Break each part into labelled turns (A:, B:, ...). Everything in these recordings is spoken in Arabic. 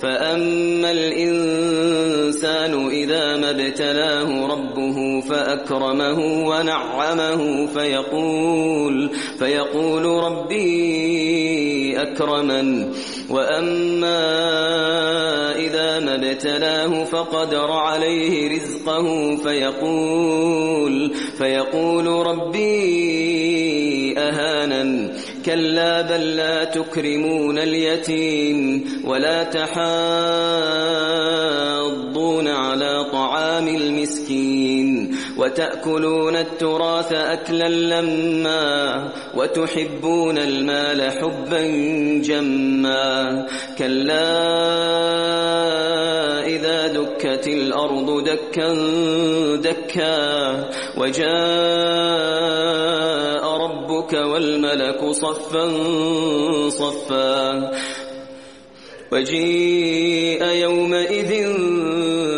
A: فأما الإنسان إذا ما ابتلاه ربه فأكرمه ونعمه فيقول فيقول ربي أكرمن. وأما إذا ما ابتلاه فقدر عليه رزقه فيقول فيقول ربي أهانا كلا بل لا تكرمون اليتيم ولا تحاضون وتأكلون التراث أكلا لما وتحبون المال حبا جما كلا إذا دكت الأرض دكا دكا وجاء ربك والملك صفا صفا وجيء يومئذ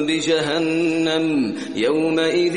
A: بجهنم يومئذ